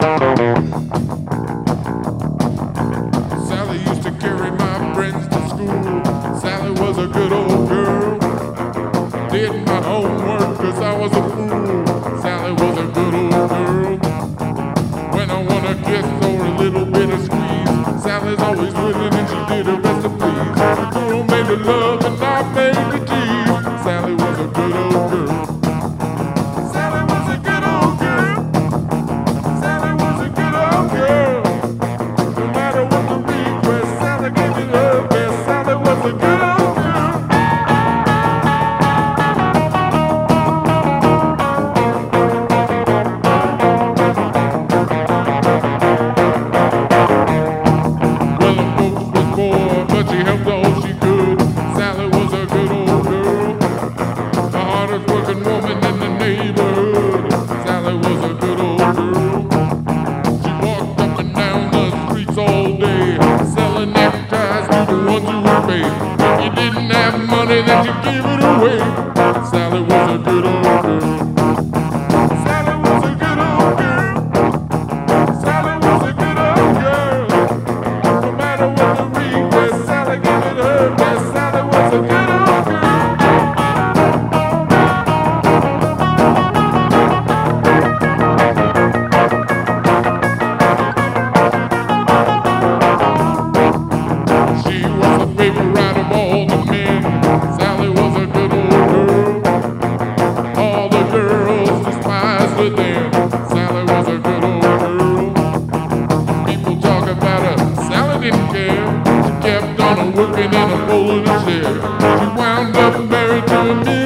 Sally used to carry my friends to school. Sally was a good old girl. Did my homework cause I was a fool. Sally was a good old girl. When I want a kiss or a little bit of squeeze, Sally's always willing and she did her best to please. The girl made the love and I made were paid. If you didn't have money, then you gave it away. Sally was a good old girl. was a good old girl. People talk about her, Sally didn't care. She kept on working in a folding chair. She wound up married to a